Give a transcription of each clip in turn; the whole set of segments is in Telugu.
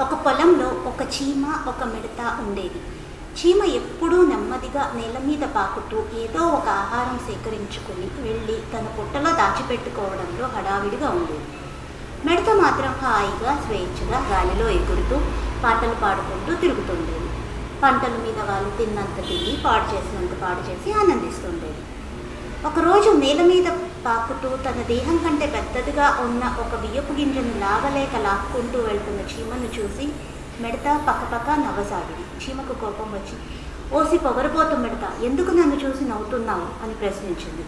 ఒక పొలంలో ఒక చీమ ఒక మిడత ఉండేది. చీమ ఎప్పుడూ నెమ్మదిగా నేల మీద పాకుతూ ఏదో ఒక ఆహారం సేకరించుకుని వెళ్ళి తన పుట్టలో దాచిపెట్టుకోవడంలో హడావిడిగా ఉండేది. మిడత మాత్రం హాయిగా స్వేచ్ఛగా గాలిలో ఎగురుతూ పాటలు పాడుకుంటూ తిరుగుతుండేది. పంటల మీద వాళ్ళు తిన్నంత తిని పాడు చేసినంత పాడు చేసి ఆనందిస్తుండేది. ఒకరోజు నేల మీద పాకుతూ తన దేహం కంటే పెద్దదిగా ఉన్న ఒక బియ్యపు గింజను లాగలేక లాక్కుంటూ వెళ్తున్న చీమను చూసి మిడత పక్కపక్క నవ్వసాగింది. చీమకు కోపం వచ్చి ఓసి పొగరపోతు మిడత ఎందుకు నన్ను చూసి నవ్వుతున్నావు? అని ప్రశ్నించింది.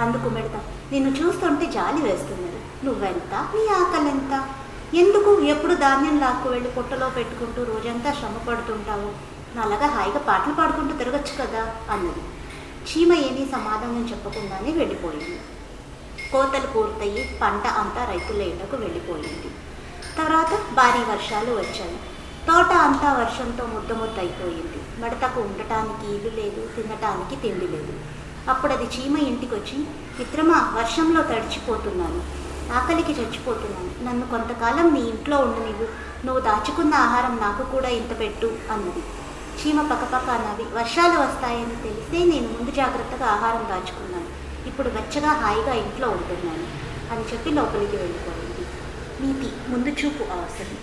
అందుకు మిడత నిన్ను చూస్తుంటే జాలి వేస్తున్నది. నువ్వెంత? నీ ఆకలెంత? ఎందుకు ఎప్పుడు ధాన్యం లాక్కు వెళ్ళి పుట్టలో పెట్టుకుంటూ రోజంతా శ్రమ పడుతుంటావు నాలాగా హాయిగా పాటలు పాడుకుంటూ తిరగచ్చు కదా? అన్నది. చీమ ఏమీ సమాధానం చెప్పకుండానే వెళ్ళిపోయింది. కోతలు పూర్తయి పంట అంతా రైతుల ఇళ్ళకు వెళ్ళిపోయింది. తర్వాత భారీ వర్షాలు వచ్చాయి. తోట అంతా వర్షంతో ముద్ద ముద్ద అయిపోయింది. మడతకు ఉండటానికి ఇల్లు లేదు తినటానికి తిండి లేదు. అప్పుడు అది చీమ ఇంటికి వచ్చి మిత్రమా వర్షంలో తడిచిపోతున్నాను. ఆకలికి చచ్చిపోతున్నాను. నన్ను కొంతకాలం నీ ఇంట్లో ఉండు నీవు నువ్వు దాచుకున్న ఆహారం నాకు కూడా ఇంత పెట్టు అన్నది. చీమ పక్కపక్క నవ్వి వర్షాలు వస్తాయని తెలిస్తే నేను ముందు జాగ్రత్తగా ఆహారం దాచుకున్నాను. ఇప్పుడు వెచ్చగా హాయిగా ఇంట్లో ఉంటున్నాను. అని చెప్పి లోపలికి వెళ్ళిపోయింది. నీతి ముందు చూపు అవసరం.